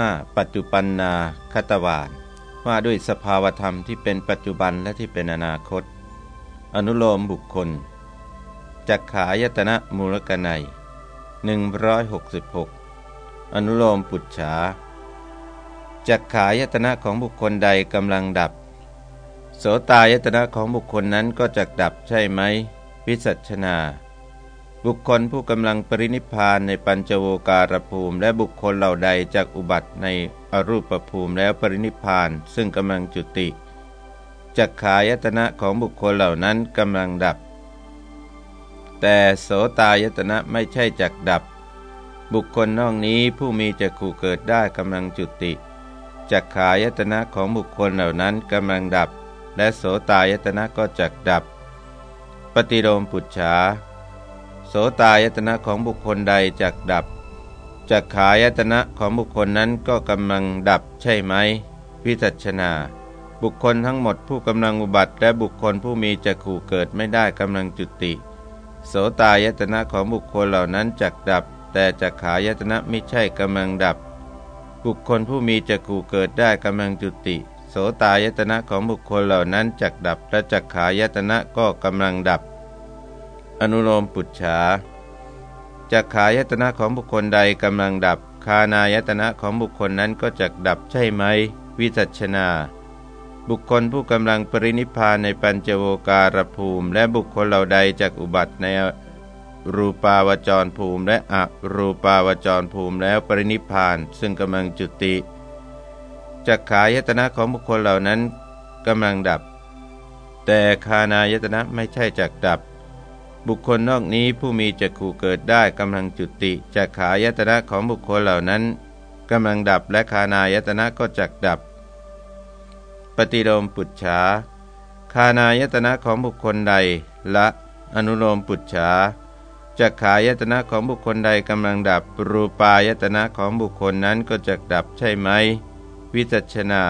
5. ปัจจุปันนาคตวานว่าด้วยสภาวธรรมที่เป็นปัจจุบันและที่เป็นอนาคต อนุโลมบุคคลจักขายตนะมูลกนัย166 อนุโลมปุจฉาจักขายตนะของบุคคลใดกำลังดับ โสตายตนะของบุคคลนั้นก็จะดับใช่ไหมวิสัชนา บุคคลผู้กำลังปรินิพานในปัญจโวการภูมิ และบุคคลเหล่าใดจากอุบัติในอรูปภูมิแล้วปรินิพานซึ่งกำลังจุติจักขายตนะของบุคคลเหล่านั้นกำลังดับ แต่โสตายตนะไม่ใช่จักดับ บุคคลนอกนี้ผู้มีจักขู่เกิดได้กำลังจุติจักขายตนะของบุคคลเหล่านั้นกำลังดับ และโสตายตนะก็จักดับ ปฏิโลมปุจฉา โสตายตนะของบุคคลใดจักดับจักขายตนะของบุคคลนั้นก็กำลังดับใช่ไหมวิจัชนา บุคคลทั้งหมดผู้กำลังอุบัติ และบุคคลผู้มีจักขู่เกิดไม่ได้กำลังจุติ โสตายตนะของบุคคลเหล่านั้นจักดับ แต่จักขายตนะไม่ใช่กำลังดับ บุคคลผู้มีจักขู่เกิดได้กำลังจุติ โสตายตนะของบุคคลเหล่านั้นจักดับและจักขายตนะก็กำลังดับ อนุโลมปุจฉาจักขายตนะของบุคคลใดกำลังดับ คานายตนะของบุคคลนั้นก็จะดับใช่ไหม วิจัชนา บุคคลผู้กำลังปรินิพานในปัญจโวการภูมิ และบุคคลเหล่าใดจากอุบัติในรูปาวจรภูมิ และอรูปาวจรภูมิแล้วปรินิพาน ซึ่งกำลังจุติจักขายตนะของบุคคลเหล่านั้นกำลังดับ แต่คานายตนะไม่ใช่จักดับ บุคคลนอกนี้ผู้มีจักขู่เกิดได้กำลังจุติจักขายตนะของบุคคลเหล่านั้นกำลังดับและคานายตนะก็จักดับ ปฏิโลมปุจฉาคานายตนะของบุคคลใดละอนุโลมปุจฉาจักขายตนะของบุคคลใดกำลังดับรูปายตนะของบุคคลนั้นก็จักดับใช่ไหม วิจัชนา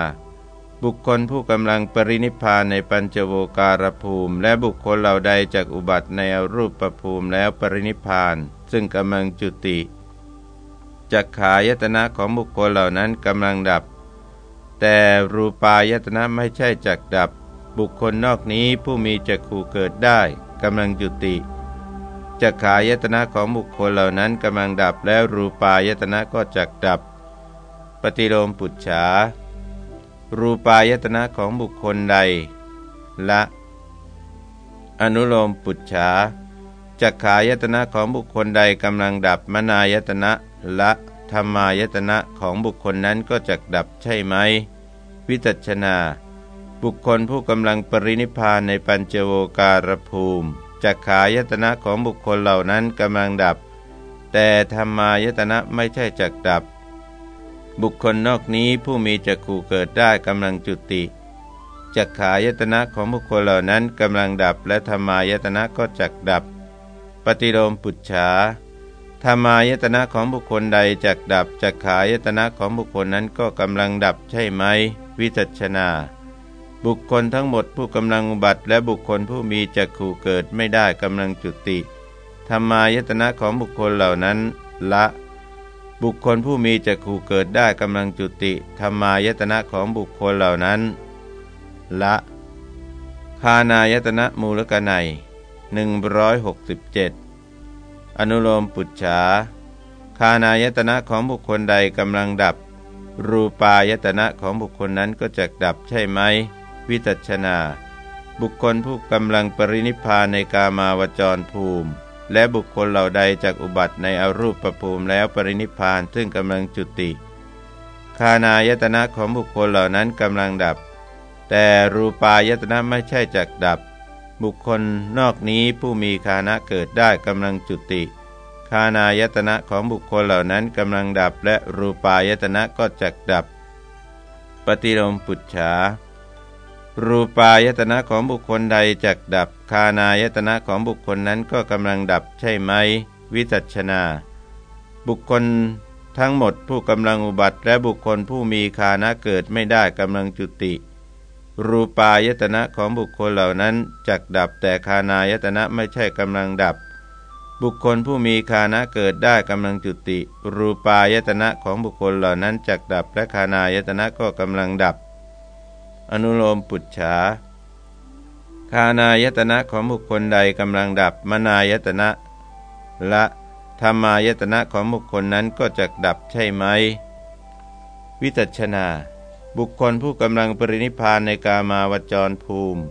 บุคคลผู้กำลังปรินิพานในปัญจโวการภูมิ และบุคคลเหล่าใดจากอุบัติในอรูปภูมิแล้วปรินิพาน ซึ่งกำลังจุติจักขายตนะของบุคคลเหล่านั้นกำลังดับ แต่รูปายตนะไม่ใช่จักดับ บุคคลนอกนี้ผู้มีจักขู่เกิดได้กำลังจุติจักขายตนะของบุคคลเหล่านั้นกำลังดับแล้วรูปายตนะก็จักดับ ปฏิโลมปุจฉา รูปายตนะของบุคคลใด ละ อนุโลมปุจฉาจักขายตนะของบุคคลใดกำลังดับมนายตนะละธรรมายตนะของบุคคลนั้นก็จะดับใช่ไหม วิจัชนา บุคคลผู้กำลังปรินิพานในปัญจโวการภูมิจักขายตนะของบุคคลเหล่านั้นกำลังดับ แต่ธรรมายตนะไม่ใช่จักดับ บุคคลนอกนี้ผู้มีจักขู่เกิดได้กำลังจุติจักขายตนะของบุคคลเหล่านั้นกำลังดับและธรรมายตนะก็จักดับ ปฏิโลมปุจฉาธรรมายตนะของบุคคลใดจักดับจักขายตนะของบุคคลนั้นก็กำลังดับใช่ไหม วิจัชนา บุคคลทั้งหมดผู้กำลังอุบัติและบุคคลผู้มีจักขู่เกิดไม่ได้กำลังจุติธรรมายตนะของบุคคลเหล่านั้นละ บุคคลผู้มีจักขู่เกิดได้กำลังจุติธรรมายตนะของบุคคลเหล่านั้น ละคานายตนะมูลกนัย167 อนุโลมปุจฉาคานายตนะของบุคคลใดกำลังดับ รูปายตนะของบุคคลนั้นก็จะดับใช่ไหม วิจัชนา บุคคลผู้กำลังปรินิพานในกามาวจรภูมิ และบุคคลเหล่าใดจากอุบัติในอรูปประภูมิแล้วปรินิพานซึ่งกำลังจุติ คานายตนะของบุคคลเหล่านั้นกำลังดับ แต่รูปายตนะไม่ใช่จักดับ บุคคลนอกนี้ผู้มีคานะเกิดได้กำลังจุติ คานายตนะของบุคคลเหล่านั้นกำลังดับ และรูปายตนะก็จักดับ ปฏิโลมปุจฉา รูปายตนะของบุคคลใดจักดับคานายตนะของบุคคลนั้นก็กำลังดับใช่ไหม วิจัชนา บุคคลทั้งหมดผู้กำลังอุบัติ และบุคคลผู้มีคานะเกิดไม่ได้กำลังจุติ รูปายตนะของบุคคลเหล่านั้นจักดับแต่คานายตนะไม่ใช่กำลังดับ บุคคลผู้มีคานะเกิดได้กำลังจุติ รูปายตนะของบุคคลเหล่านั้นจักดับและคานายตนะก็กำลังดับ อนุโลมปุจฉาคานายตนะของบุคคลใดกำลังดับมนายตนะ ละธรรมายตนะของบุคคลนั้นก็จะดับใช่ไหม วิจัชนา บุคคลผู้กำลังปรินิพานในกามาวจรภูมิ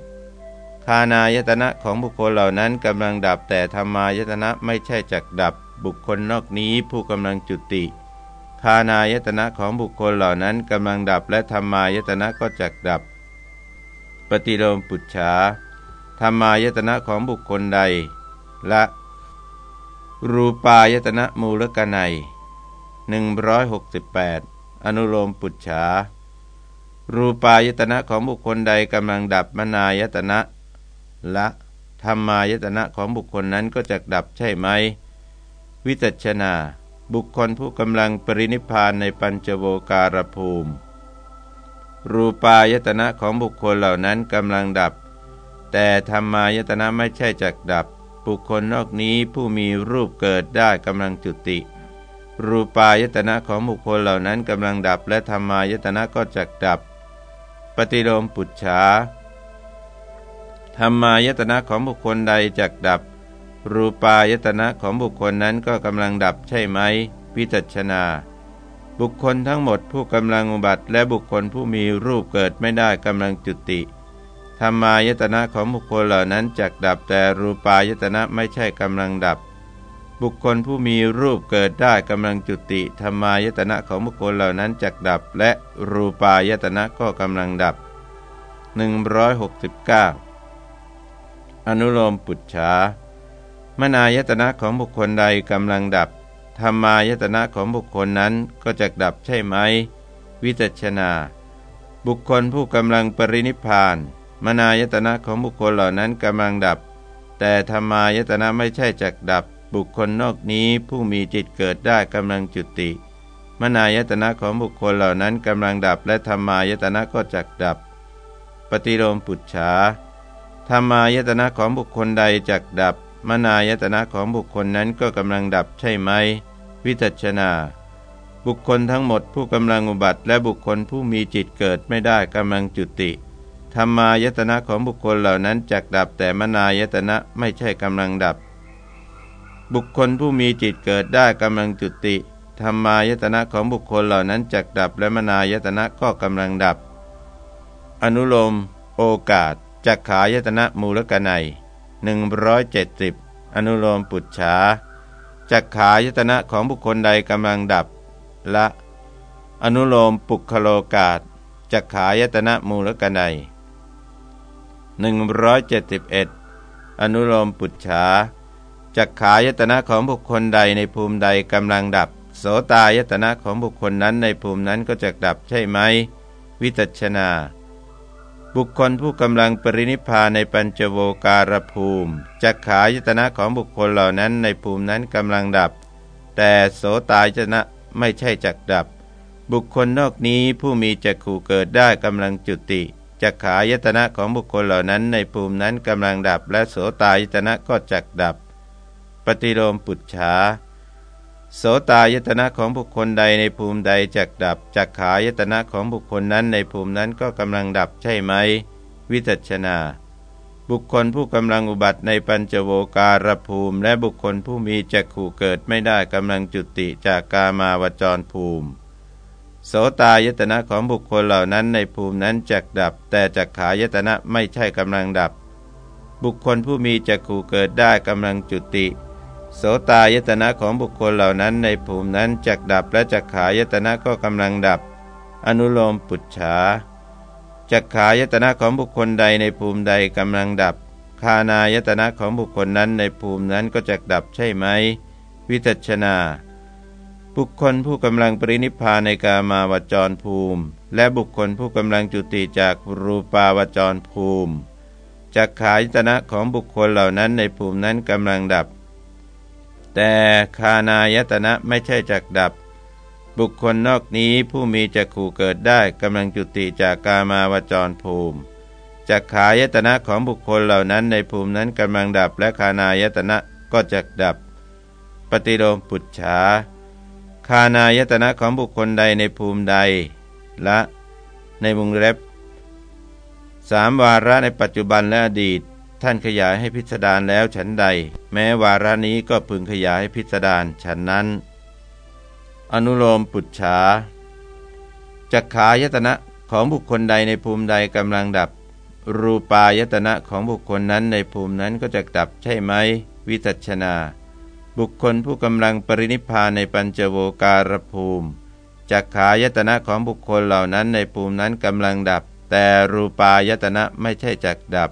คานายตนะของบุคคลเหล่านั้นกำลังดับแต่ธรรมายตนะไม่ใช่จักดับ บุคคลนอกนี้ผู้กำลังจุติคานายตนะของบุคคลเหล่านั้นกำลังดับและธรรมายตนะก็จักดับ ปฏิโลมปุจฉาธรรมายตนะของบุคคลใด ละ รูปายตนะมูลกนัย168 อนุโลมปุจฉา รูปายตนะของบุคคลใดกำลังดับมนายตนะ ละธรรมายตนะของบุคคลนั้นก็จะดับใช่ไหม วิจัชนา บุคคลผู้กำลังปรินิพานในปัญจโวการภูมิ รูปายตนะของบุคคลเหล่านั้นกำลังดับ แต่ธรรมายตนะไม่ใช่จักดับ บุคคลนอกนี้ผู้มีรูปเกิดได้กำลังจุติ รูปายตนะของบุคคลเหล่านั้นกำลังดับ และธรรมายตนะก็จักดับ ปฏิโลมปุจฉาธรรมายตนะของบุคคลใดจักดับ รูปายตนะของบุคคลนั้นก็กำลังดับใช่ไหมพิจัชนา บุคคลทั้งหมดผู้กำลังอุบัติ และบุคคลผู้มีรูปเกิดไม่ได้กำลังจุติธรรมายตนะของบุคคลเหล่านั้นจักดับแต่รูปายตนะไม่ใช่กำลังดับ บุคคลผู้มีรูปเกิดได้กำลังจุติธรรมายตนะของบุคคลเหล่านั้นจักดับ และรูปายตนะก็กำลังดับ 169 อนุโลมปุจฉามนายตนะของบุคคลใดกำลังดับ ธรรมายตนะของบุคคลนั้นก็จะดับใช่ไหม วิจัชนา บุคคลผู้กำลังปรินิพานมนายตนะของบุคคลเหล่านั้นกำลังดับ แต่ธรรมายตนะไม่ใช่จักดับ บุคคลนอกนี้ผู้มีจิตเกิดได้กำลังจุติ มนายตนะของบุคคลเหล่านั้นกำลังดับ และธรรมายตนะก็จักดับ ปฏิโลมปุจฉาธรรมายตนะของบุคคลใดจักดับ มนายตนะของบุคคลนั้นก็กำลังดับใช่ไหม วิจัชนา บุคคลทั้งหมดผู้กำลังอุบัติ และบุคคลผู้มีจิตเกิดไม่ได้กำลังจุติธรรมายตนะของบุคคลเหล่านั้นจักดับแต่มนายตนะไม่ใช่กำลังดับ บุคคลผู้มีจิตเกิดได้กำลังจุติธรรมายตนะของบุคคลเหล่านั้นจักดับและมนายตนะก็กำลังดับ อนุโลม โอกาสจักขายตนะมูลกนัย หนึ่งร้อยเจ็ดสิบอนุโลมปุจฉาจักขายตนะของบุคคลใดกำลังดับละ อนุโลมปุคโลกาศจักขายตนะมูลกนัยหนึ่งร้อยเจ็ดสิบเอ็ดอนุโลมปุจฉาจักขายตนะของบุคคลใดในภูมิใดกำลังดับ โสตายตนะของบุคคลนั้นในภูมินั้นก็จะดับใช่ไหม วิจัชนา บุคคลผู้กำลังปรินิพานในปัญจโวการภูมิจักขายตนะของบุคคลเหล่านั้นในภูมินั้นกำลังดับ แต่โสตายตนะไม่ใช่จักดับ บุคคลนอกนี้ผู้มีจักขู่เกิดได้กำลังจุติจักขายตนะของบุคคลเหล่านั้นในภูมินั้นกำลังดับ และโสตายตนะก็จักดับ ปฏิโลมปุจฉา โสตายตนะของบุคคลใดในภูมิใดจักดับจักขายตนะของบุคคลนั้นในภูมินั้นก็กำลังดับใช่ไหม วิจัชนา บุคคลผู้กำลังอุบัติในปัญจโวการภูมิ และบุคคลผู้มีจักขู่เกิดไม่ได้กำลังจุติจากกามาวจรภูมิ โสตายตนะของบุคคลเหล่านั้นในภูมินั้นจักดับ แต่จักขายตนะไม่ใช่กำลังดับ บุคคลผู้มีจักขู่เกิดได้กำลังจุติ โสตายตนะของบุคคลเหล่านั้นในภูมินั้นจักดับและจักขายตนะก็กำลังดับ อนุโลมปุจฉาจักขายตนะของบุคคลใดในภูมิใดกำลังดับ คานายตนะของบุคคลนั้นในภูมินั้นก็จักดับใช่ไหม วิจัชนา บุคคลผู้กำลังปรินิพพานในกามาวจรภูมิ และบุคคลผู้กำลังจุติจากรูปาวจรภูมิจักขายตนะของบุคคลเหล่านั้นในภูมินั้นกำลังดับ แต่คานายตนะไม่ใช่จักดับ บุคคลนอกนี้ผู้มีจักขู่เกิดได้กำลังจุติจากกามาวจรภูมิจักขายตนะของบุคคลเหล่านั้นในภูมินั้นกำลังดับและคานายตนะก็จักดับ ปฏิโลมปุจฉาคานายตนะของบุคคลใดในภูมิใด ละ ในวงเล็บสามวาระในปัจจุบันและอดีต ท่านขยายให้พิสดารแล้วฉันใด แม้วาระนี้ก็พึงขยายให้พิสดารฉันนั้น อนุโลมปุจฉาจักขายตนะของบุคคลใดในภูมิใดกำลังดับ รูปายตนะของบุคคลนั้นในภูมินั้นก็จะดับใช่ไหม วิจัชนา บุคคลผู้กำลังปรินิพานในปัญจโวการภูมิจักขายตนะของบุคคลเหล่านั้นในภูมินั้นกำลังดับ แต่รูปายตนะไม่ใช่จักดับ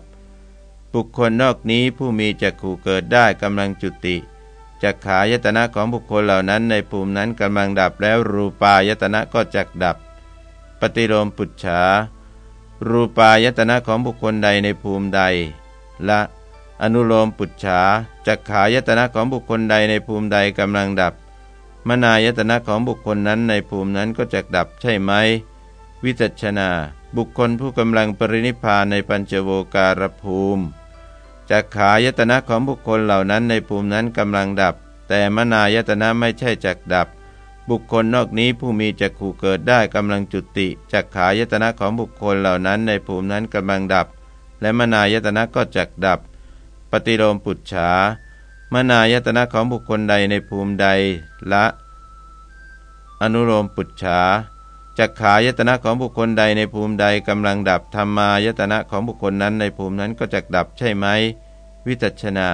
บุคคลนอกนี้ผู้มีจักขู่เกิดได้กำลังจุติจักขายตนะของบุคคลเหล่านั้นในภูมินั้นกำลังดับแล้วรูปายตนะก็จักดับ ปฏิโลมปุจฉา รูปายตนะของบุคคลใดในภูมิใด ละ อนุโลมปุจฉาจักขายตนะของบุคคลใดในภูมิใดกำลังดับ มนายตนะของบุคคลนั้นในภูมินั้นก็จะดับใช่ไหม วิจัชนา บุคคลผู้กำลังปรินิพานในปัญจโวการภูมิ จักขายตนะของบุคคลเหล่านั้นในภูมินั้นกำลังดับ แต่มนายตนะไม่ใช่จักดับ บุคคลนอกนี้ผู้มีจักขู่เกิดได้กำลังจุติจักขายตนะของบุคคลเหล่านั้นในภูมินั้นกำลังดับ และมนายตนะก็จักดับ ปฏิโลมปุจฉามนายตนะของบุคคลใดในภูมิใดละ อนุโลมปุจฉา จักขายตนะของบุคคลใดในภูมิใดกำลังดับธรรมายตนะของบุคคลนั้นในภูมินั้นก็จักดับใช่ไหม วิจัชนา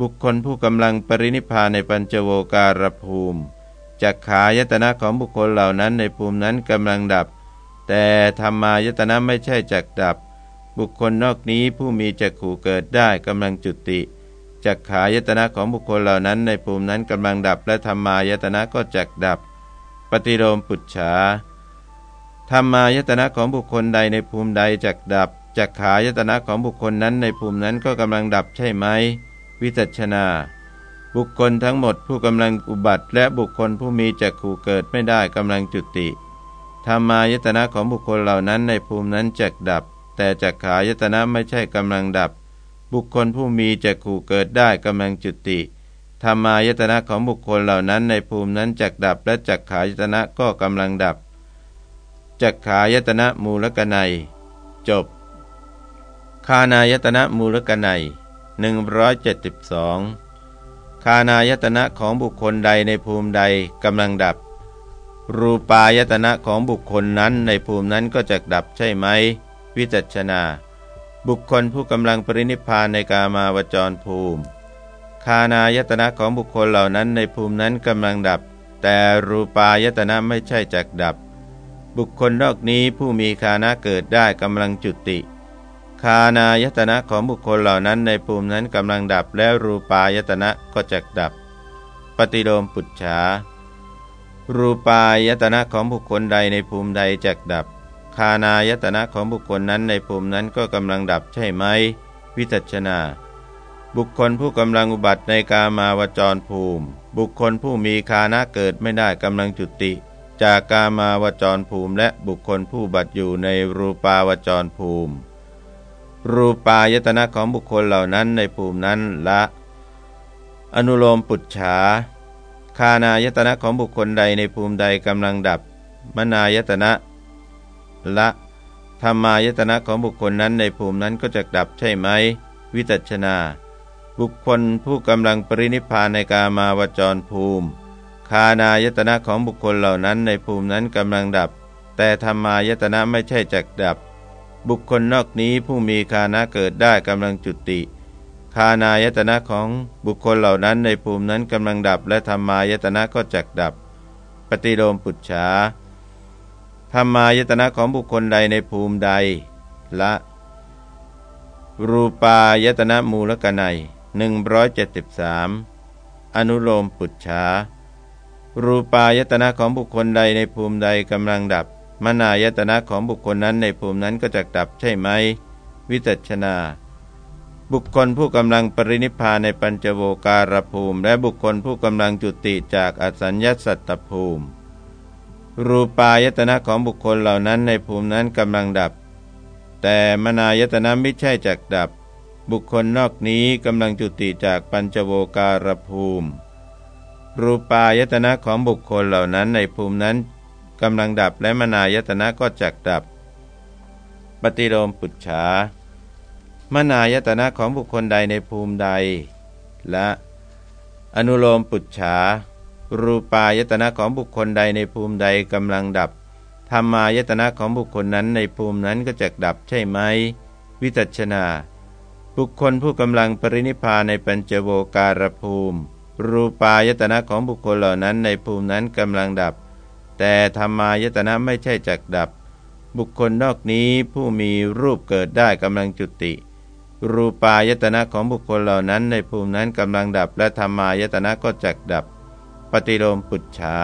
บุคคลผู้กำลังปรินิพานในปัญจโวการภูมิจักขายตนะของบุคคลเหล่านั้นในภูมินั้นกำลังดับ แต่ธรรมายตนะไม่ใช่จักดับ บุคคลนอกนี้ผู้มีจักขู่เกิดได้กำลังจุติจักขายตนะของบุคคลเหล่านั้นในภูมินั้นกำลังดับ และธรรมายตนะก็จักดับ ปฏิโลมปุจฉา ธรรมายตนะของบุคคลใดในภูมิใดจักดับจักขายตนะของบุคคลนั้นในภูมินั้นก็กำลังดับใช่ไหม วิจัชนา บุคคลทั้งหมดผู้กำลังอุบัติ และบุคคลผู้มีจักขู่เกิดไม่ได้กำลังจุติธรรมายตนะของบุคคลเหล่านั้นในภูมินั้นจักดับ แต่จักขายตนะไม่ใช่กำลังดับ บุคคลผู้มีจักขู่เกิดได้กำลังจุติธรรมายตนะของบุคคลเหล่านั้นในภูมินั้นจักดับและจักขายตนะก็กำลังดับ จักขายตนะมูลกนัย จบ คานายตนะมูลกนัย172 คานายตนะของบุคคลใดในภูมิใดกำลังดับ รูปายตนะของบุคคลนั้นในภูมินั้นก็จะดับใช่ไหม วิจัชนา บุคคลผู้กำลังปรินิพานในกามาวจรภูมิ คานายตนะของบุคคลเหล่านั้นในภูมินั้นกำลังดับ แต่รูปายตนะไม่ใช่จักดับ บุคคลนอกนี้ผู้มีคานะเกิดได้กำลังจุติ คานายตนะของบุคคลเหล่านั้นในภูมินั้นกำลังดับแล้วรูปายตนะก็จะดับ ปฏิโลมปุจฉา รูปายตนะของบุคคลใดในภูมิใดจะดับ คานายตนะของบุคคลนั้นในภูมินั้นก็กำลังดับใช่ไหม วิจัชนาบุคคลผู้กำลังอุบัติในกามาวจรภูมิ บุคคลผู้มีคานะเกิดไม่ได้กำลังจุติ จากกามาวจรภูมิและบุคคลผู้บัตอยู่ในรูปาวจรภูมิ รูปายตนะของบุคคลเหล่านั้นในภูมินั้นละ อนุโลมปุจฉาคานายตนะของบุคคลใดในภูมิใดกำลังดับ มนายตนะละธรรมายตนะของบุคคลนั้นในภูมินั้นก็จะดับใช่ไหม วิจัชนา บุคคลผู้กำลังปรินิพานในกามาวจรภูมิ คานายตนะของบุคคลเหล่านั้นในภูมินั้นกำลังดับ แต่ธรรมายตนะไม่ใช่จักดับ บุคคลนอกนี้ผู้มีคานะเกิดได้กำลังจุติ คานายตนะของบุคคลเหล่านั้นในภูมินั้นกำลังดับ และธรรมายตนะก็จักดับ ปฏิโลมปุจฉาธรรมายตนะของบุคคลใดในภูมิใด ละ รูปายตนะมูลกนัย173 อนุโลมปุจฉา รูปายตนะของบุคคลใดในภูมิใดกำลังดับ มนายตนะของบุคคลนั้นในภูมินั้นก็จะดับใช่ไหม วิจัชนา บุคคลผู้กำลังปรินิพานในปัญจโวการภูมิ และบุคคลผู้กำลังจุติจากอสัญญสัตตภูมิ รูปายตนะของบุคคลเหล่านั้นในภูมินั้นกำลังดับ แต่มนายตนะไม่ใช่จักดับ บุคคลนอกนี้กำลังจุติจากปัญจโวการภูมิ รูปายตนะของบุคคลเหล่านั้นในภูมินั้นกำลังดับและมนายตนะก็จักดับ ปฏิโลมปุจฉามนายตนะของบุคคลใดในภูมิใด และ อนุโลมปุจฉา รูปายตนะของบุคคลใดในภูมิใดกำลังดับธรรมายตนะของบุคคลนั้นในภูมินั้นก็จะดับใช่ไหม วิจัชนา บุคคลผู้กำลังปรินิพานในปัญจโวการภูมิ รูปายตนะของบุคคลเหล่านั้นในภูมินั้นกำลังดับ แต่ธรรมายตนะไม่ใช่จักดับ บุคคลนอกนี้ผู้มีรูปเกิดได้กำลังจุติ รูปายตนะของบุคคลเหล่านั้นในภูมินั้นกำลังดับ และธรรมายตนะก็จักดับ ปฏิโลมปุจฉา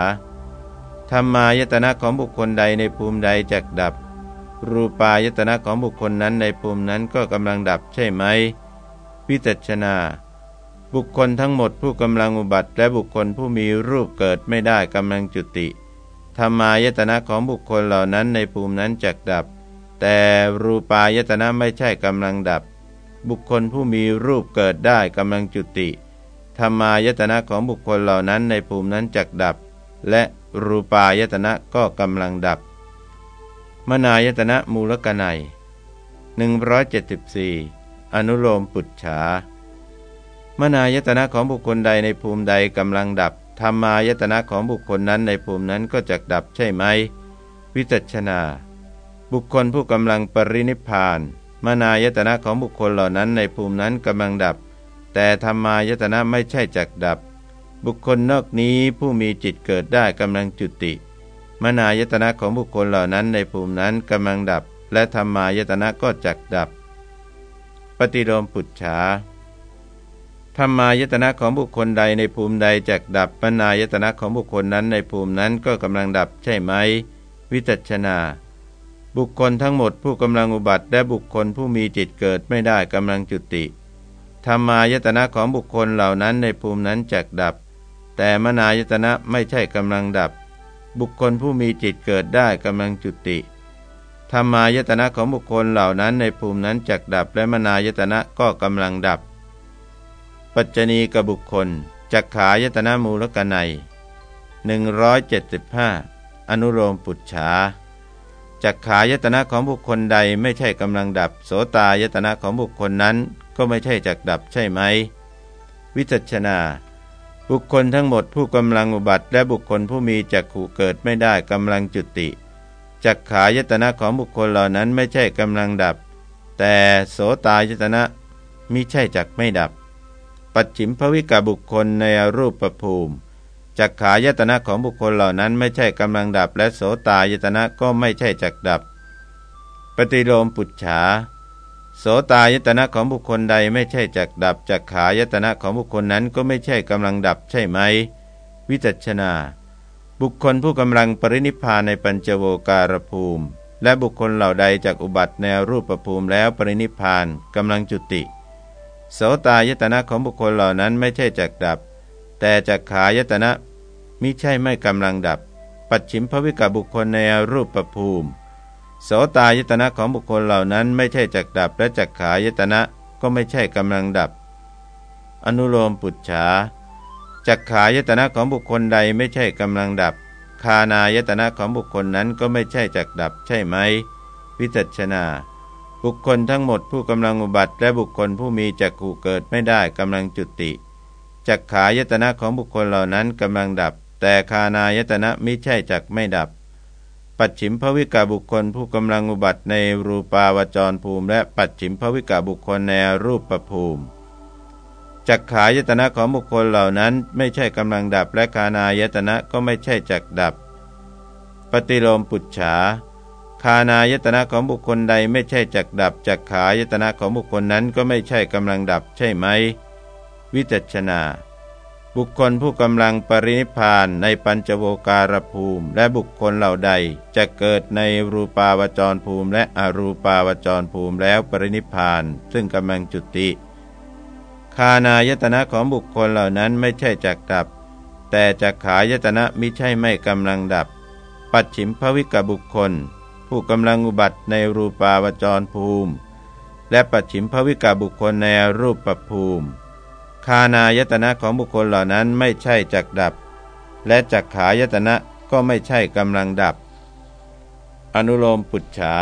ธรรมายตนะของบุคคลใดในภูมิใดจักดับ รูปายตนะของบุคคลนั้นในภูมินั้นก็กำลังดับใช่ไหมวิจัชนา บุคคลทั้งหมดผู้กำลังอุบัติ และบุคคลผู้มีรูปเกิดไม่ได้กำลังจุติธรรมายตนะของบุคคลเหล่านั้นในภูมินั้นจักดับ แต่รูปายตนะไม่ใช่กำลังดับ บุคคลผู้มีรูปเกิดได้กำลังจุติธรรมายตนะของบุคคลเหล่านั้นในภูมินั้นจักดับ และรูปายตนะก็กำลังดับ มนายตนะมูลกนัย174 อนุโลมปุจฉา มนายตนะของบุคคลใดในภูมิใดกำลังดับธรรมายตนะของบุคคลนั้นในภูมินั้นก็จะดับใช่ไหม วิจัชนา บุคคลผู้กำลังปรินิพาน มนายตนะของบุคคลเหล่านั้นในภูมินั้นกำลังดับ แต่ธรรมายตนะไม่ใช่จักดับ บุคคลนอกนี้ผู้มีจิตเกิดได้กำลังจุติ มนายตนะของบุคคลเหล่านั้นในภูมินั้นกำลังดับ และธรรมายตนะก็จักดับ ปฏิโลมปุจฉา ธรรมายตนะของบุคคลใดในภูมิใดจักดับมนายตนะของบุคคลนั้นในภูมินั้นก็กำลังดับใช่ไหม วิจัชนา บุคคลทั้งหมดผู้กำลังอุบัติ และบุคคลผู้มีจิตเกิดไม่ได้กำลังจุติธรรมายตนะของบุคคลเหล่านั้นในภูมินั้นจักดับ แต่มนายตนะไม่ใช่กำลังดับ บุคคลผู้มีจิตเกิดได้กำลังจุติธรรมายตนะของบุคคลเหล่านั้นในภูมินั้นจักดับและมนายตนะก็กำลังดับ ปัจจณีกับบุคคลจักขายตนะมูลกนัย175 อนุโลมปุจฉาจักขายตนะของบุคคลใดไม่ใช่กำลังดับ โสตายตนะของบุคคลนั้นก็ไม่ใช่จักดับใช่ไหม วิจัชนา บุคคลทั้งหมดผู้กำลังอุบัติ และบุคคลผู้มีจักขู่เกิดไม่ได้กำลังจุติจักขายตนะของบุคคลเหล่านั้นไม่ใช่กำลังดับ แต่โสตายตนะมิใช่จักไม่ดับ ปัจฉิมภวิกาบุคคลในรูปประภูมิจักขายตนะของบุคคลเหล่านั้นไม่ใช่กำลังดับ และโสตายตนะก็ไม่ใช่จักดับ ปฏิโลมปุจฉาโสตายตนะของบุคคลใดไม่ใช่จักดับจักขายตนะของบุคคลนั้นก็ไม่ใช่กำลังดับใช่ไหม วิจัชนา บุคคลผู้กำลังปรินิพานในปัญจโวการภูมิ และบุคคลเหล่าใดจากอุบัติในรูปภูมิแล้วปรินิพานกำลังจุติ โสตายตนะของบุคคลเหล่านั้นไม่ใช่จักดับ แต่จักขายตนะมิใช่ไม่กำลังดับ ปัจฉิมภวิกบุคคลในรูปประภูมิ โสตายตนะของบุคคลเหล่านั้นไม่ใช่จักดับ และจักขายตนะก็ไม่ใช่กำลังดับ อนุโลมปุจฉาจักขายตนะของบุคคลใดไม่ใช่กำลังดับ คานายตนะของบุคคลนั้นก็ไม่ใช่จักดับใช่ไหมวิจัชนา บุคคลทั้งหมดผู้กำลังอุบัติ และบุคคลผู้มีจักขู่เกิดไม่ได้กำลังจุติจักขายตนะของบุคคลเหล่านั้นกำลังดับ แต่คานายตนะมิใช่จักไม่ดับ ปัจฉิมภวิกาบุคคลผู้กำลังอุบัติในรูปาวจรภูมิ และปัจฉิมภวิกาบุคคลในรูปประภูมิจักขายตนะของบุคคลเหล่านั้นไม่ใช่กำลังดับ และคานายตนะก็ไม่ใช่จักดับ ปฏิโลมปุจฉาานายตนะของบุคคลใดไม่ใช่จักดับจักขายตนะของบุคคลนั้นก็ไม่ใช่กำลังดับใช่ไหม วิจัชนา บุคคลผู้กำลังปรินิพานในปัญจโวการภูมิ และบุคคลเหล่าใดจะเกิดในรูปาวจรภูมิและอรูปาวจรภูมิแล้วปรินิพาน ซึ่งกำลังจุติคานายตนะของบุคคลเหล่านั้นไม่ใช่จักดับ แต่จักขายตนะมิใช่ไม่กำลังดับ ปัจฉิมภวิกบุคคล ผู้กำลังอุบัติในรูปาวจรภูมิ และปัจฉิมภวิกาบุคคลในรูปประภูมิ คานายตนะของบุคคลเหล่านั้นไม่ใช่จักดับ และจักขายตนะก็ไม่ใช่กำลังดับ อนุโลมปุจฉา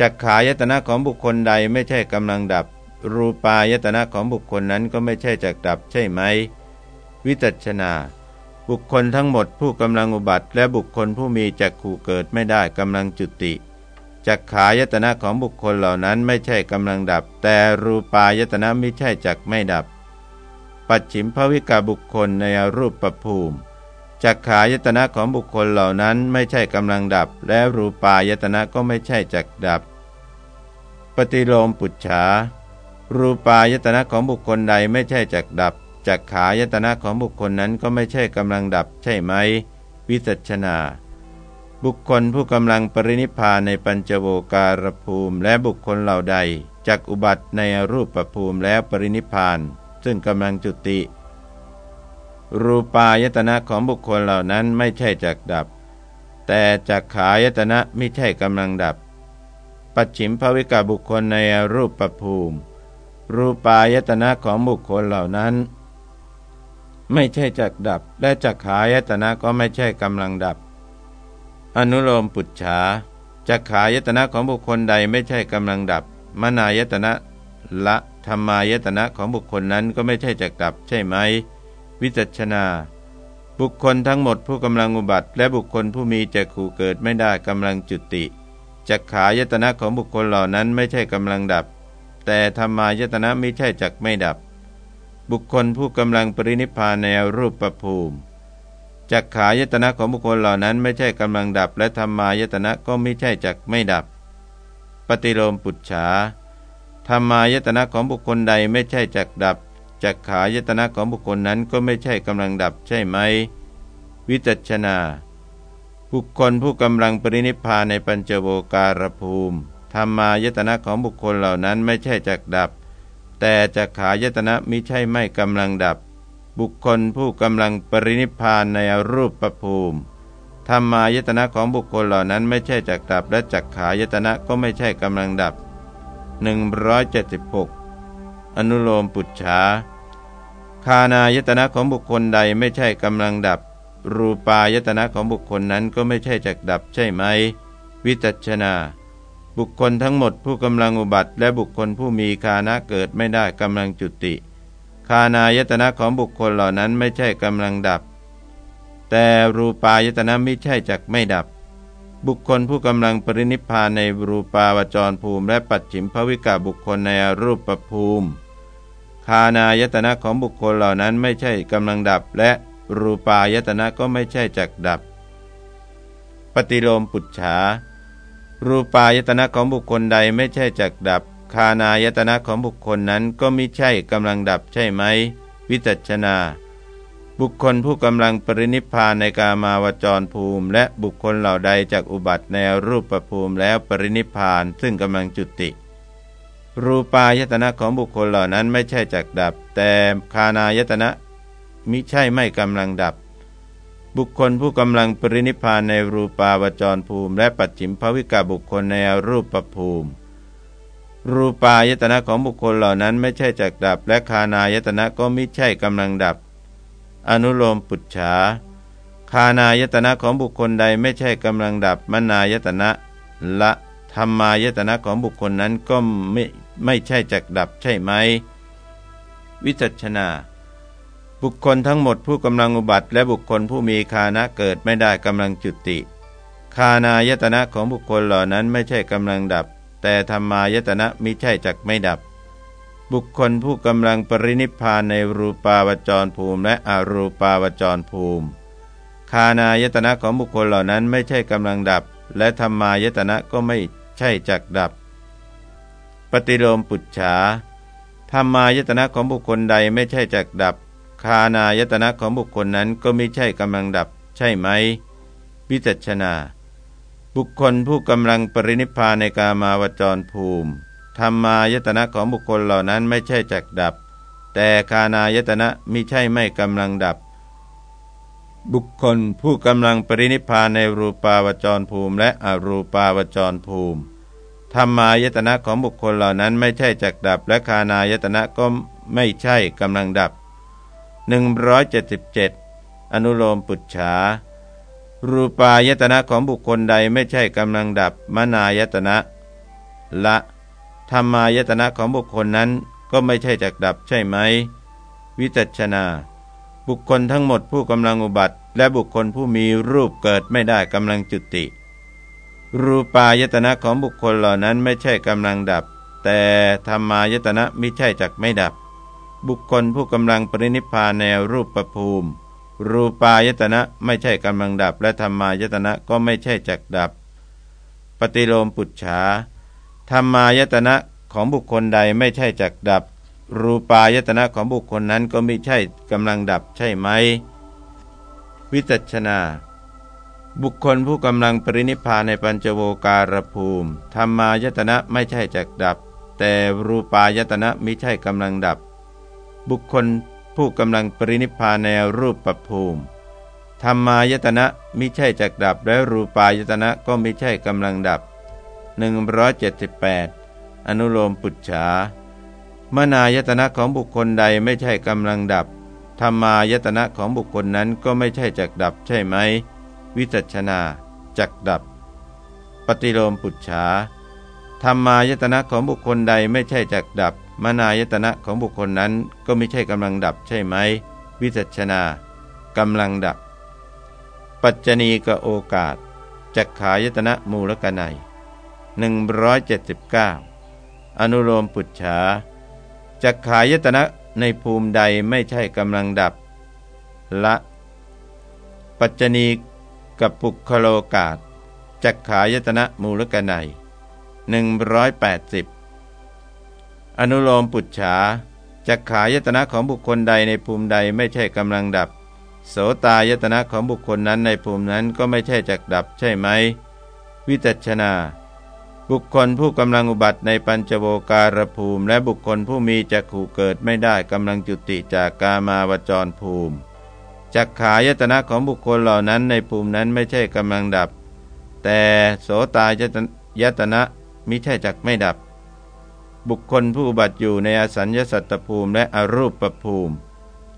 จักขายตนะของบุคคลใดไม่ใช่กำลังดับ รูปายตนะของบุคคลนั้นก็ไม่ใช่จักดับใช่ไหม วิจัชนา บุคคลทั้งหมดผู้กำลังอุบัติ และบุคคลผู้มีจักขู่เกิดไม่ได้กำลังจุติจักขายตนะของบุคคลเหล่านั้นไม่ใช่กำลังดับ แต่รูปายตนะไม่ใช่จักไม่ดับ ปัจฉิมภวิกาบุคคลในรูปประภูมิจักขายตนะของบุคคลเหล่านั้นไม่ใช่กำลังดับ และรูปายตนะก็ไม่ใช่จักดับ ปฏิโลมปุจฉารูปายตนะของบุคคลใดไม่ใช่จักดับ จักขายตนะของบุคคลนั้นก็ไม่ใช่กำลังดับใช่ไหม วิสัชนา บุคคลผู้กำลังปรินิพานในปัญจโวการภูมิ และบุคคลเหล่าใดจักอุบัติในรูปประภูมิแล้วปรินิพาน ซึ่งกำลังจุติ รูปายตนะของบุคคลเหล่านั้นไม่ใช่จักดับ แต่จักขายตนะไม่ใช่กำลังดับ ปัจฉิมภวิกาบุคคลในรูปประภูมิรูปายตนะของบุคคลเหล่านั้น ไม่ใช่จักดับ และจักขายตนะก็ไม่ใช่กำลังดับ อนุโลมปุจฉาจักขายตนะของบุคคลใดไม่ใช่กำลังดับ มนายตนะละธรรมายตนะของบุคคลนั้นก็ไม่ใช่จักดับ ใช่ไหม วิจัชนา บุคคลทั้งหมดผู้กำลังอุบัติ และบุคคลผู้มีจักขู่เกิดไม่ได้กำลังจุติจักขายตนะของบุคคลเหล่านั้นไม่ใช่กำลังดับ แต่ธรรมายตนะไม่ใช่จักไม่ดับ บุคคลผู้กำลังปรินิพานในรูปประภูมิจักขายตนะของบุคคลเหล่านั้นไม่ใช่กำลังดับ และธรรมายตนะก็ไม่ใช่จักไม่ดับ ปฏิโลมปุจฉาธรรมายตนะของบุคคลใดไม่ใช่จักดับจักขายตนะของบุคคลนั้นก็ไม่ใช่กำลังดับใช่ไหม วิจัชนา บุคคลผู้กำลังปรินิพพานในปัญจโวการภูมิธรรมายตนะของบุคคลเหล่านั้นไม่ใช่จักดับ แต่จักขายตนะมิใช่ไม่กำลังดับ บุคคลผู้กำลังปรินิพานในรูปประภูมิธรรมายตนะของบุคคลเหล่านั้นไม่ใช่จักดับ และจักขายตนะก็ไม่ใช่กำลังดับ 176 อนุโลมปุจฉาคานายตนะของบุคคลใดไม่ใช่กำลังดับ รูปายตนะของบุคคลนั้นก็ไม่ใช่จักดับใช่ไหม วิจัชนา บุคคลทั้งหมดผู้กำลังอุบัติและบุคคลผู้มีคานะเกิดไม่ได้กำลังจุติ คานายตนะของบุคคลเหล่านั้นไม่ใช่กำลังดับ แต่รูปายตนะไม่ใช่จักไม่ดับ บุคคลผู้กำลังปรินิพพานในรูปาวจรภูมิ และปัจฉิมภวิกาบุคคลในรูปประภูมิคานายตนะของบุคคลเหล่านั้นไม่ใช่กำลังดับ และรูปายตนะก็ไม่ใช่จักดับ ปฏิโลมปุจฉา รูปายตนะของบุคคลใดไม่ใช่จักดับ คานายตนะของบุคคลนั้นก็มิใช่กำลังดับใช่ไหม วิจัชนา บุคคลผู้กำลังปรินิพานในกามาวจรภูมิ และบุคคลเหล่าใดจากอุบัติในรูปประภูมิแล้วปรินิพานซึ่งกำลังจุติ รูปายตนะของบุคคลเหล่านั้นไม่ใช่จักดับ แต่คานายตนะมิใช่ไม่กำลังดับ บุคคลผู้กำลังปรินิพานในรูปาวจรภูมิ และปัจฉิมภวิกาบุคคลในรูปประภูมิ รูปายตนะของบุคคลเหล่านั้นไม่ใช่จักดับ และคานายตนะก็ไม่ใช่กำลังดับ อนุโลมปุจฉาคานายตนะของบุคคลใดไม่ใช่กำลังดับมนายตนะละธรรมายตนะของบุคคลนั้นก็ไม่ไม่ใช่จักดับใช่ไหม วิจัชนา บุคคลทั้งหมดผู้กำลังอุบัติ และบุคคลผู้มีคานะเกิดไม่ได้กำลังจุติ คานายตนะของบุคคลเหล่านั้นไม่ใช่กำลังดับ แต่ธรรมายตนะมิใช่จักไม่ดับ บุคคลผู้กำลังปรินิพานในรูปาวจรภูมิและอรูปาวจรภูมิ คานายตนะของบุคคลเหล่านั้นไม่ใช่กำลังดับ และธรรมายตนะก็ไม่ใช่จักดับ ปฏิโลมปุจฉาธรรมายตนะของบุคคลใดไม่ใช่จักดับ คานายตนะของบุคคลนั้นก็ไม่ใช่กำลังดับ ใช่ไหมวิจัชนา บุคคลผู้กำลังปรินิพานในกามาวจรภูมิธรรมายตนะของบุคคลเหล่านั้นไม่ใช่จักดับ แต่คานายตนะมิใช่ไม่กำลังดับ บุคคลผู้กำลังปรินิพานในรูปาวจรภูมิ และอรูปาวจรภูมิธรรมายตนะของบุคคลเหล่านั้นไม่ใช่จักดับ และคานายตนะก็ไม่ใช่กำลังดับ 177 อนุโลมปุจฉา รูปายตนะของบุคคลใดไม่ใช่กำลังดับมนายตนะ ละธรรมายตนะของบุคคลนั้นก็ไม่ใช่จักดับใช่ไหม วิจัชนา บุคคลทั้งหมดผู้กำลังอุบัติ และบุคคลผู้มีรูปเกิดไม่ได้กำลังจุติ รูปายตนะของบุคคลเหล่านั้นไม่ใช่กำลังดับ แต่ธรรมายตนะไม่ใช่จักไม่ดับ บุคคลผู้กำลังปรินิพพานในรูปประภูมิ รูปายตนะไม่ใช่กำลังดับ และธรรมายตนะก็ไม่ใช่จักดับ ปฏิโลมปุจฉาธรรมายตนะของบุคคลใดไม่ใช่จักดับ รูปายตนะของบุคคลนั้นก็ไม่ใช่กำลังดับใช่ไหม วิจัชนา บุคคลผู้กำลังปรินิพานในปัญจโวการภูมิธรรมายตนะไม่ใช่จักดับ แต่รูปายตนะไม่ใช่กำลังดับ บุคคลผู้กำลังปรินิพพานในรูปประภูมิธรรมายตนะมิใช่จักดับและรูปายตนะก็ไม่ใช่กำลังดับ 178 อนุโลมปุจฉามนายตนะของบุคคลใดไม่ใช่กำลังดับธรรมายตนะของบุคคลนั้นก็ไม่ใช่จักดับใช่ไหม วิจัชนาจักดับ ปฏิโลมปุจฉา ธรรมายตนะของบุคคลใดไม่ใช่จักดับ มนายตนะของบุคคลนั้นก็ไม่ใช่กำลังดับใช่ไหม วิจัชนากำลังดับ ปัจจณีกโอกาส จักขายตนะมูลกนัย179 อนุโลมปุจฉาจักขายตนะในภูมิใดไม่ใช่กำลังดับ ละ ปัจจณีกับปุคโลกาศจักขายตนะมูลกนัย 180 อนุโลมปุจฉาจักขายตนะของบุคคลใดในภูมิใดไม่ใช่กำลังดับ โสตายตนะของบุคคลนั้นในภูมินั้นก็ไม่ใช่จักดับใช่ไหม วิจัชนา บุคคลผู้กำลังอุบัติในปัญจโวการภูมิ และบุคคลผู้มีจักขู่เกิดไม่ได้กำลังจุติจากกามาวจรภูมิจักขายตนะของบุคคลเหล่านั้นในภูมินั้นไม่ใช่กำลังดับ แต่โสตายตนะ มิใช่จักไม่ดับ บุคคลผู้อุบัติอยู่ในอสัญญสัตตภูมิและอรูปประภูมิ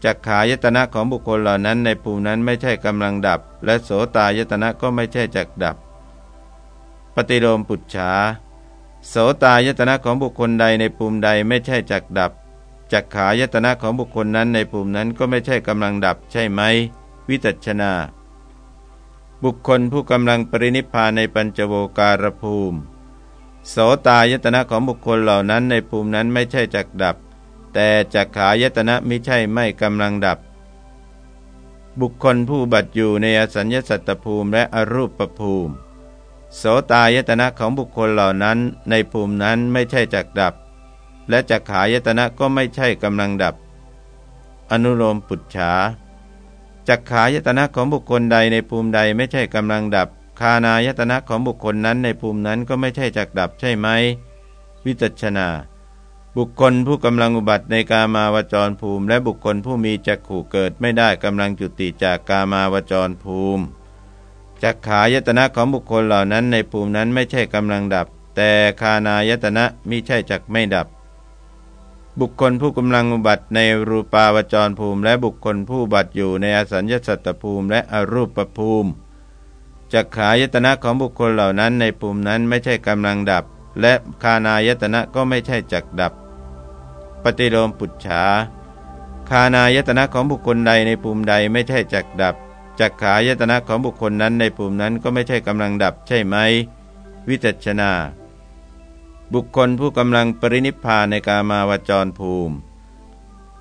จักขายตนะของบุคคลเหล่านั้นในภูมินั้นไม่ใช่กำลังดับ และโสตายตนะก็ไม่ใช่จักดับ ปฏิโลมปุจฉาโสตายตนะของบุคคลใดในภูมิใดไม่ใช่จักดับจักขายตนะของบุคคลนั้นในภูมินั้นก็ไม่ใช่กำลังดับใช่ไหม วิจัชนา บุคคลผู้กำลังปรินิพพานในปัญจโวการภูมิ โสตายตนะของบุคคลเหล่านั้นในภูมินั้นไม่ใช่จักดับ แต่จักขายตนะไม่ใช่ไม่กำลังดับ บุคคลผู้บัตอยู่ในอสัญญสัตตภูมิและอรูปภูมิ โสตายตนะของบุคคลเหล่านั้นในภูมินั้นไม่ใช่จักดับ และจักขายตนะก็ไม่ใช่กำลังดับ อนุโลมปุจฉาจักขายตนะของบุคคลใดในภูมิใดไม่ใช่กำลังดับ คานายตนะของบุคคลนั้นในภูมินั้นก็ไม่ใช่จักดับใช่ไหม วิจัชนา บุคคลผู้กำลังอุบัติในกามาวจรภูมิ และบุคคลผู้มีจักขู่เกิดไม่ได้กำลังจุติจากกามาวจรภูมิจักขายตนะของบุคคลเหล่านั้นในภูมินั้นไม่ใช่กำลังดับ แต่คานายตนะมิใช่จักไม่ดับ บุคคลผู้กำลังอุบัติในรูปาวจรภูมิ และบุคคลผู้บัติอยู่ในอสัญญสัตตภูมิ และอรูปภูมิ จักขายตนะของบุคคลเหล่านั้นในภูมินั้นไม่ใช่กำลังดับ และคานายตนะก็ไม่ใช่จักดับ ปฏิโลมปุจฉาคานายตนะของบุคคลใดในภูมิใดไม่ใช่จักดับจักขายตนะของบุคคลนั้นในภูมินั้นก็ไม่ใช่กำลังดับใช่ไหม วิจัชนา บุคคลผู้กำลังปรินิพพานในกามาวจรภูมิ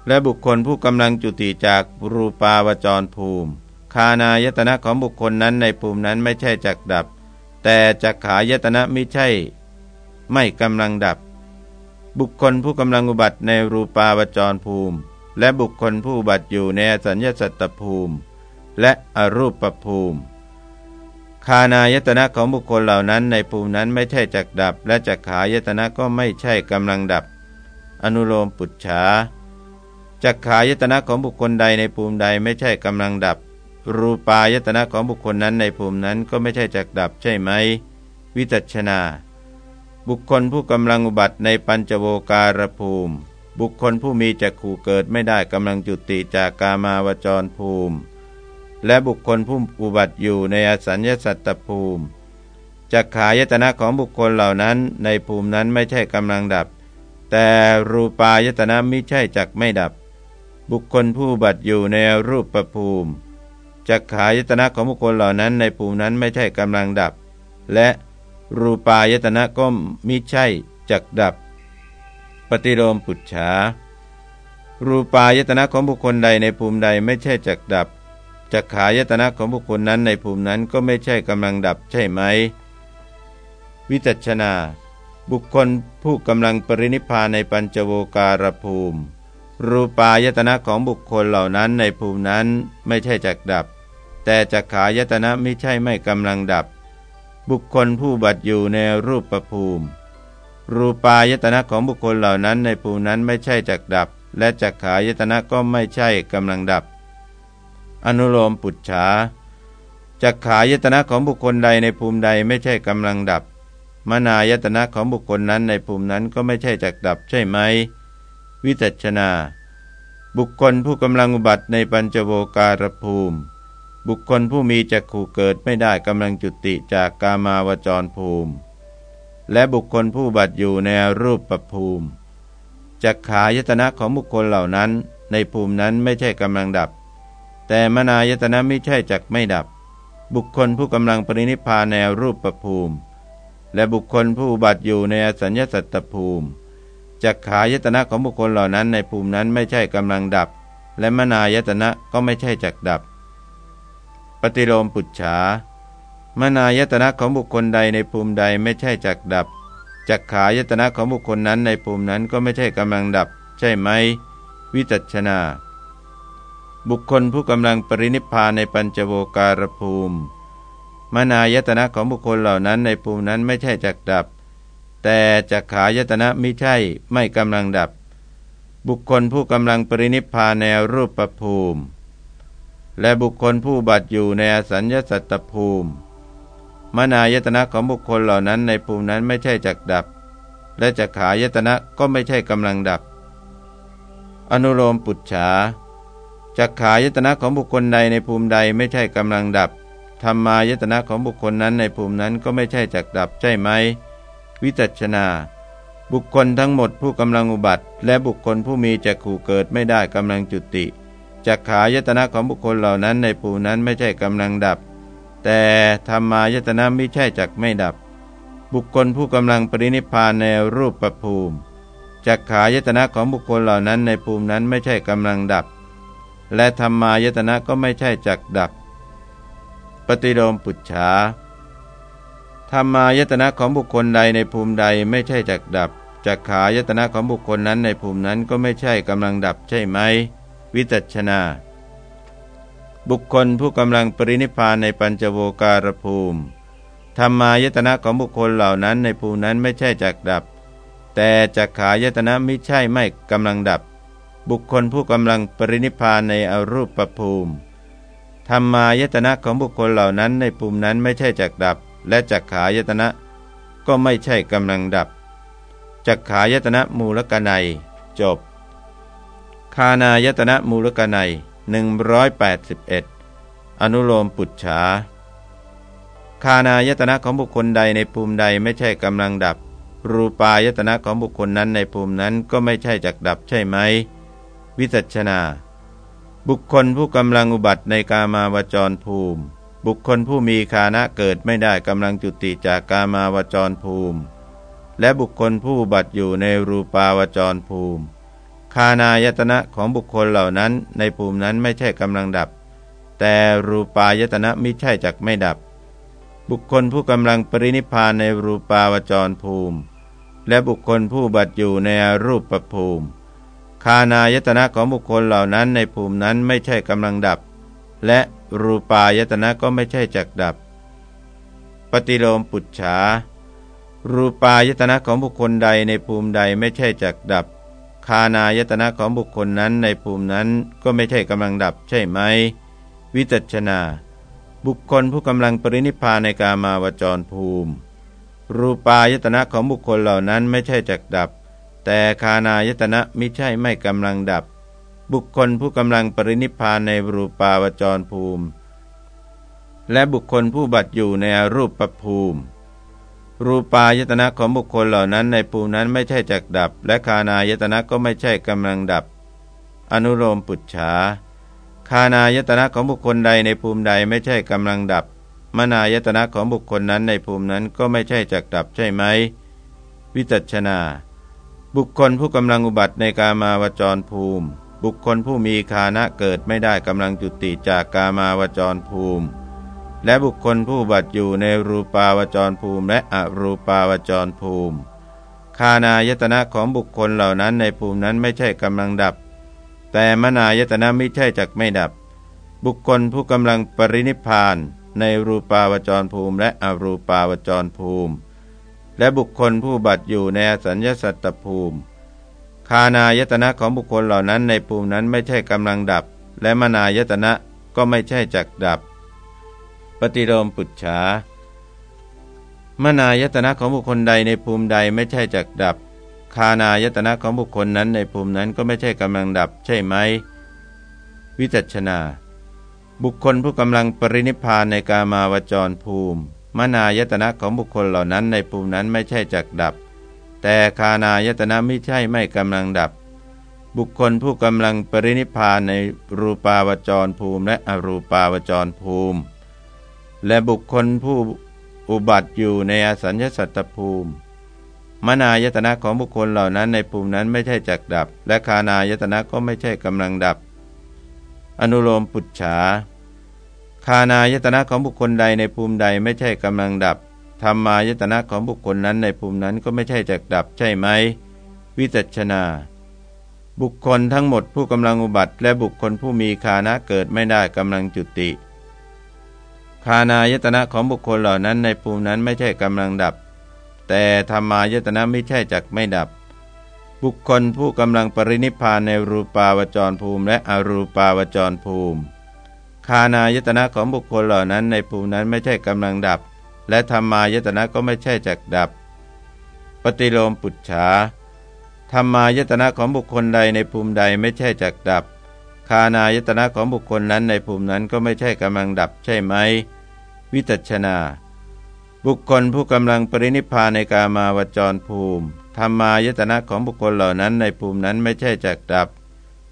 และบุคคลผู้กำลังจุติจากรูปาวจรภูมิ คานายตนะของบุคคลนั้นในภูมินั้นไม่ใช่จักดับ แต่จักขายตนะไม่ใช่ ไม่กำลังดับ บุคคลผู้กำลังอุบัติในรูปาวจรภูมิ และบุคคลผู้อุบัติอยู่ในสัญญาสัตตภูมิ และอรูปภูมิคานายตนะของบุคคลเหล่านั้นในภูมินั้นไม่ใช่จักดับ และจักขายตนะก็ไม่ใช่กำลังดับ อนุโลมปุจฉาจักขายตนะของบุคคลใดในภูมิใดไม่ใช่กำลังดับ รูปายตนะของบุคคลนั้นในภูมินั้นก็ไม่ใช่จักดับใช่ไหม วิจัชนา บุคคลผู้กำลังอุบัติในปัญจโวการภูมิ บุคคลผู้มีจักขู่เกิดไม่ได้กำลังจุติจากกามาวจรภูมิ และบุคคลผู้อุบัติอยู่ในอสัญญสัตตภูมิจักขายตนะของบุคคลเหล่านั้น ในภูมินั้นไม่ใช่กำลังดับ แต่รูปายตนะไม่ใช่จักไม่ดับ บุคคลผู้บัติอยู่ในรูปประภูมิ จักขายตนะของบุคคลเหล่านั้นในภูมินั้นไม่ใช่กำลังดับ และรูปายตนะก็มิใช่จักดับ ปฏิโลมปุจฉารูปายตนะของบุคคลใดในภูมิใดไม่ใช่จักดับจักขายตนะของบุคคลนั้นในภูมินั้นก็ไม่ใช่กำลังดับใช่ไหม วิจัชนา บุคคลผู้กำลังปรินิพานในปัญจโวการภูมิ รูปายตนะของบุคคลเหล่านั้นในภูมินั้นไม่ใช่จักดับ แต่จักขายตนะไม่ใช่ไม่กำลังดับ บุคคลผู้บัตอยู่ในรูปประภูมิ รูปายตนะของบุคคลเหล่านั้นในภูมินั้นไม่ใช่จักดับ และจักขายตนะก็ไม่ใช่กำลังดับ อนุโลมปุจฉาจักขายตนะของบุคคลใดในภูมิใดไม่ใช่กำลังดับ มนายตนะของบุคคลนั้นในภูมินั้นก็ไม่ใช่จักดับใช่ไหม วิจัชนา บุคคลผู้กำลังอุบัติในปัญจโวการภูมิ บุคคลผู้มีจักขู่เกิดไม่ได้กำลังจุติจากกามาวจรภูมิ และบุคคลผู้บัตอยู่ในรูปประภูมิจักขายตนะของบุคคลเหล่านั้น ในภูมินั้นไม่ใช่กำลังดับ แต่มนายตนะไม่ใช่จักไม่ดับ บุคคลผู้กำลังปรินิพพานในรูปประภูมิ และบุคคลผู้บัตอยู่ในสัญญสัตตภูมิจักขายตนะของบุคคลเหล่านั้นในภูมินั้นไม่ใช่กำลังดับ และมนายตนะก็ไม่ใช่จักดับ ปฏิโลมปุจฉามนายตนะของบุคคลใดในภูมิใดไม่ใช่จักดับจักขายตนะของบุคคลนั้นในภูมินั้นก็ไม่ใช่กำลังดับ ใช่ไหม วิจัชนา บุคคลผู้กำลังปรินิพพานในปัญจโวการภูมิ มนายตนะของบุคคลเหล่านั้นในภูมินั้นไม่ใช่จักดับ แต่จักขายตนะไม่ใช่ไม่กำลังดับ บุคคลผู้กำลังปรินิพพานในรูปประภูมิ และบุคคลผู้บัตอยู่ในอสัญญสัตตภูมิ มนายตนะของบุคคลเหล่านั้นในภูมินั้นไม่ใช่จักดับ และจักขายตนะก็ไม่ใช่กำลังดับ อนุโลมปุจฉาจักขายตนะของบุคคลใดในภูมิใดไม่ใช่กำลังดับธรรมายตนะของบุคคลนั้นในภูมินั้นก็ไม่ใช่จักดับใช่ไหม วิจัชนา บุคคลทั้งหมดผู้กำลังอุบัติ และบุคคลผู้มีจักขู่เกิดไม่ได้กำลังจุติ จักขายตนะของบุคคลเหล่านั้นในภูมินั้นไม่ใช่กำลังดับ แต่ธรรมายตนะไม่ใช่จักไม่ดับ บุคคลผู้กำลังปรินิพานในรูปประภูมิจักขายตนะของบุคคลเหล่านั้นในภูมินั้นไม่ใช่กำลังดับ และธรรมายตนะก็ไม่ใช่จักดับ ปฏิโลมปุจฉาธรรมายตนะของบุคคลใดในภูมิใดไม่ใช่จักดับจักขายตนะของบุคคลนั้นในภูมินั้นก็ไม่ใช่กำลังดับใช่ไหม วิจัชนา บุคคลผู้กำลังปรินิพานในปัญจโวการภูมิธรรมายตนะของบุคคลเหล่านั้นในภูมินั้นไม่ใช่จักดับ แต่จักขายตนะไม่ใช่ไม่กำลังดับ บุคคลผู้กำลังปรินิพานในอรูปภูมิธรรมายตนะของบุคคลเหล่านั้นในปุ่มนั้นไม่ใช่จักดับ และจักขายตนะก็ไม่ใช่กำลังดับ จักขายตนะมูลกนัยจบ คานายตนะมูลกนัย181 อนุโลมปุจฉาคานายตนะของบุคคลใดในภูมิใดไม่ใช่กำลังดับ รูปายตนะของบุคคลนั้นในภูมินั้นก็ไม่ใช่จักดับใช่ไหม วิจัชนา บุคคลผู้กำลังอุบัติในกามาวจรภูมิ บุคคลผู้มีคานะเกิดไม่ได้กำลังจุติจากกามาวจรภูมิ และบุคคลผู้บัติอยู่ในรูปาวจรภูมิ คานายตนะของบุคคลเหล่านั้น ในภูมินั้นไม่ใช่กำลังดับ แต่รูปายตนะมิใช่จักไม่ดับ บุคคลผู้กำลังปรินิพานในรูปาวจรภูมิ และบุคคลผู้บัตอยู่ในรูปประภูมิ คานายตนะของบุคคลเหล่านั้นในภูมินั้นไม่ใช่กำลังดับ และรูปายตนะก็ไม่ใช่จักดับ ปฏิโลมปุจฉารูปายตนะของบุคคลใดในภูมิใดไม่ใช่จักดับ คานายตนะของบุคคลนั้นในภูมินั้นก็ไม่ใช่กำลังดับใช่ไหม วิจัชนา บุคคลผู้กำลังปรินิพานในกามาวจรภูมิ รูปายตนะของบุคคลเหล่านั้นไม่ใช่จักดับ แต่คานายตนะไมิใช่ไม่กำลังดับ บุคคลผู้กำลังปรินิพานในรูปาวจรภูมิ และบุคคลผู้บัตอยู่ในรูปประภูมิ รูปายตนะของบุคคลเหล่านั้นในภูมินั้นไม่ใช่จักดับ และคานายตนะก็ไม่ใช่กำลังดับ อนุโลมปุจฉาคานายตนะของบุคคลใดในภูมิใดไม่ใช่กำลังดับ มนายตนะของบุคคลนั้นในภูมินั้นก็ไม่ใช่จักดับใช่ไหม วิจัชนา บุคคลผู้กำลังอุบัติในกามาวจรภูมิ บุคคลผู้มีคานะเกิดไม่ได้กำลังจุติจากกามาวจรภูมิ และบุคคลผู้บัติอยู่ในรูปาวจรภูมิและอรูปาวจรภูมิ คานายตนะของบุคคลเหล่านั้นในภูมินั้นไม่ใช่กำลังดับ แต่มนายตนะไม่ใช่จักไม่ดับ บุคคลผู้กำลังปรินิพานในรูปาวจรภูมิ และอรูปาวจรภูมิ และบุคคลผู้บัตอยู่ในสัญญสัตตภูมิ คานายตนะของบุคคลเหล่านั้นในภูมินั้นไม่ใช่กำลังดับ และมนายตนะก็ไม่ใช่จักดับ ปฏิโลมปุจฉามนายตนะของบุคคลใดในภูมิใดไม่ใช่จักดับ คานายตนะของบุคคลนั้นในภูมินั้นก็ไม่ใช่กำลังดับใช่ไหม วิจัชนา บุคคลผู้กำลังปรินิพานในกามาวจรภูมิ มนายตนะของบุคคลเหล่านั้นในภูมินั้นไม่ใช่จักดับ แต่คานายตนะไม่ใช่ไม่กำลังดับ บุคคลผู้กำลังปรินิพานในรูปาวจรภูมิ และอรูปาวจรภูมิ และบุคคลผู้อุบัติอยู่ในอสัญญสัตตภูมิ มนายตนะของบุคคลเหล่านั้นในภูมินั้นไม่ใช่จักดับ และคานายตนะก็ไม่ใช่กำลังดับ อนุโลมปุจฉาคานายตนะของบุคคลใดในภูมิใดไม่ใช่กำลังดับธรรมายตนะของบุคคลนั้นในภูมินั้นก็ไม่ใช่จักดับใช่ไหม วิจัชนา บุคคลทั้งหมดผู้กำลังอุบัติ และบุคคลผู้มีคานะเกิดไม่ได้กำลังจุติ คานายตนะของบุคคลเหล่านั้นในภูมินั้นไม่ใช่กำลังดับ แต่ธรรมายตนะไม่ใช่จักไม่ดับ บุคคลผู้กำลังปรินิพานในรูปาวจรภูมิ และอรูปาวจรภูมิ คานายตนะของบุคคลเหล่านั้นในภูมินั้นไม่ใช่กำลังดับ และธรรมายตนะก็ไม่ใช่จักดับ ปฏิโลมปุจฉาธรรมายตนะของบุคคลใดในภูมิใดไม่ใช่จักดับ คานายตนะของบุคคลนั้นในภูมินั้นก็ไม่ใช่กำลังดับใช่ไหม วิตัชนา บุคคลผู้กำลังปรินิพานในกามาวจรภูมิธรรมายตนะของบุคคลเหล่านั้นในภูมินั้นไม่ใช่จักดับ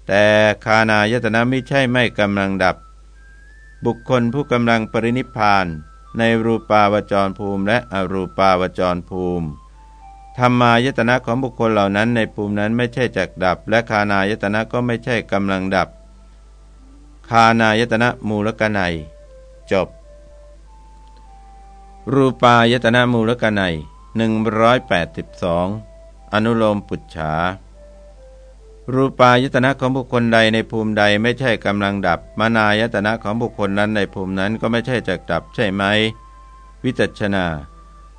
แต่คานายตนะไม่ใช่ไม่กำลังดับ บุคคลผู้กำลังปรินิพานในรูปาวจรภูมิ และอรูปาวจรภูมิธรรมายตนะของบุคคลเหล่านั้นในภูมินั้นไม่ใช่จักดับ และคานายตนะก็ไม่ใช่กำลังดับ คานายตนะมูลกนัย จบ รูปายตนะมูลกนัย182 อนุโลมปุจฉา รูปายตนะของบุคคลใดในภูมิใดไม่ใช่กำลังดับ มานายตนะของบุคคลนั้นในภูมินั้นก็ไม่ใช่จักดับใช่ไหม วิจัชนา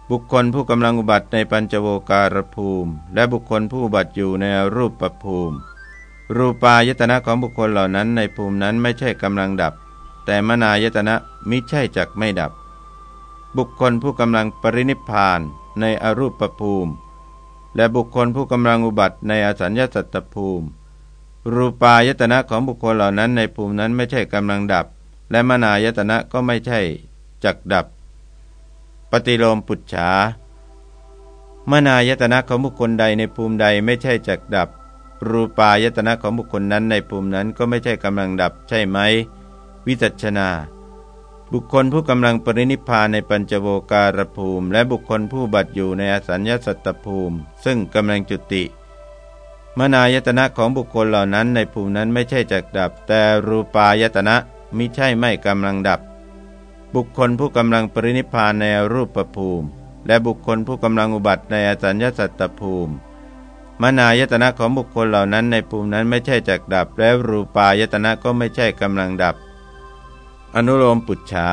บุคคลผู้กำลังอุบัติในปัญจโวการภูมิ และบุคคลผู้บัติอยู่ในรูปประภูมิ รูปายตนะของบุคคลเหล่านั้นในภูมินั้นไม่ใช่กำลังดับ แต่มานายตนะมิใช่จักไม่ดับ บุคคลผู้กำลังปรินิพานในอรูปภูมิ และบุคคลผู้กำลังอุบัติในอสัญญาสัตตภูมิ รูปายตนะของบุคคลเหล่านั้นในภูมินั้นไม่ใช่กำลังดับ และมนายตนะก็ไม่ใช่จักดับ ปฏิโลมปุจฉามนายตนะของบุคคลใดในภูมิใดไม่ใช่จักดับ รูปายตนะของบุคคลนั้นในภูมินั้นก็ไม่ใช่กำลังดับใช่ไหม วิจัชนา บุคคลผู้กำลังปรินิพานในปัญจโวการภูมิ และบุคคลผู้บัตอยู่ในอสัญญาสัตตภูมิ ซึ่งกำลังจุติ มนายตนะของบุคคลเหล่านั้นในภูมินั้นไม่ใช่จักดับ แต่รูปายตนะมิใช่ไม่กำลังดับ บุคคลผู้กำลังปรินิพานในรูปภูมิ และบุคคลผู้กำลังอุบัติในอสัญญาสัตตภูมิ มนายตนะของบุคคลเหล่านั้นในภูมินั้นไม่ใช่จักดับ และรูปายตนะก็ไม่ใช่กำลังดับ อนุโลมปุจฉา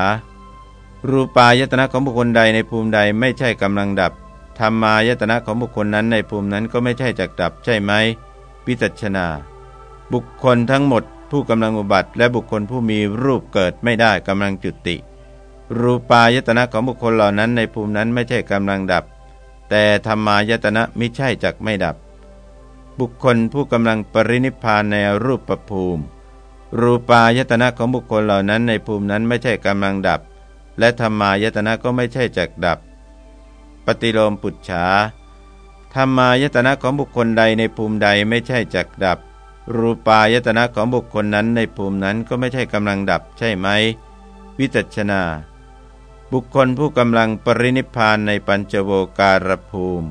รูปายตนะของบุคคลใดในภูมิใดไม่ใช่กำลังดับธรรมายตนะของบุคคลนั้นในภูมินั้นก็ไม่ใช่จักดับใช่ไหมปิจัชนา บุคคลทั้งหมดผู้กำลังอุบัติ และบุคคลผู้มีรูปเกิดไม่ได้กำลังจุติ รูปายตนะของบุคคลเหล่านั้นในภูมินั้นไม่ใช่กำลังดับ แต่ธรรมายตนะมิใช่จักไม่ดับ บุคคลผู้กำลังปรินิพานในรูปประภูมิ รูปายตนะของบุคคลเหล่านั้นในภูมินั้นไม่ใช่กำลังดับ และธรรมายตนะก็ไม่ใช่จักดับ ปฏิโลมปุจฉาธรรมายตนะของบุคคลใดในภูมิใดไม่ใช่จักดับ รูปายตนะของบุคคลนั้นในภูมินั้นก็ไม่ใช่กำลังดับใช่ไหม วิจัชนาบุคคลผู้กำลังปรินิพานในปัญจโวการภูมิ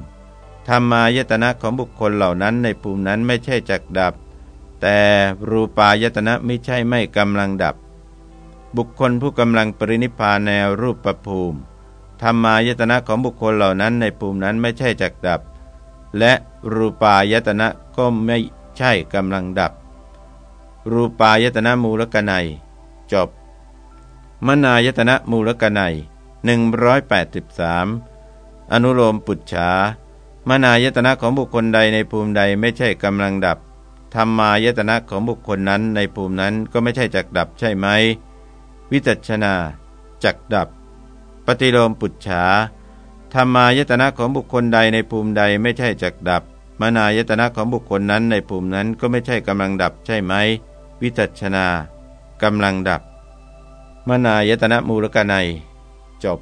ธรรมายตนะของบุคคลเหล่านั้นในภูมินั้นไม่ใช่จักดับ แต่รูปายตนะไม่ใช่ไม่กำลังดับ บุคคลผู้กำลังปรินิพานในวรูปประภูมิธรรมายตนะของบุคคลเหล่านั้นในภูมินั้นไม่ใช่จักดับ และรูปายตนะก็ไม่ใช่กำลังดับ รูปายตนะมูลกนัย จบ มนายตนะมูลกนัย183 อนุโลมปุจฉา มนายตนะของบุคคลใดในภูมิใดไม่ใช่กำลังดับธรรมายตนะของบุคคลนั้นในภูมินั้นก็ไม่ใช่จักดับใช่ไหม วิจัชนาจักดับ ปฏิโลมปุจฉาธรรมายตนะของบุคคลใดในภูมิใดไม่ใช่จักดับ มนายตนะของบุคคลนั้นในภูมินั้นก็ไม่ใช่กำลังดับใช่ไหม วิจัชนากำลังดับ มนายตนะมูลกนัยจบ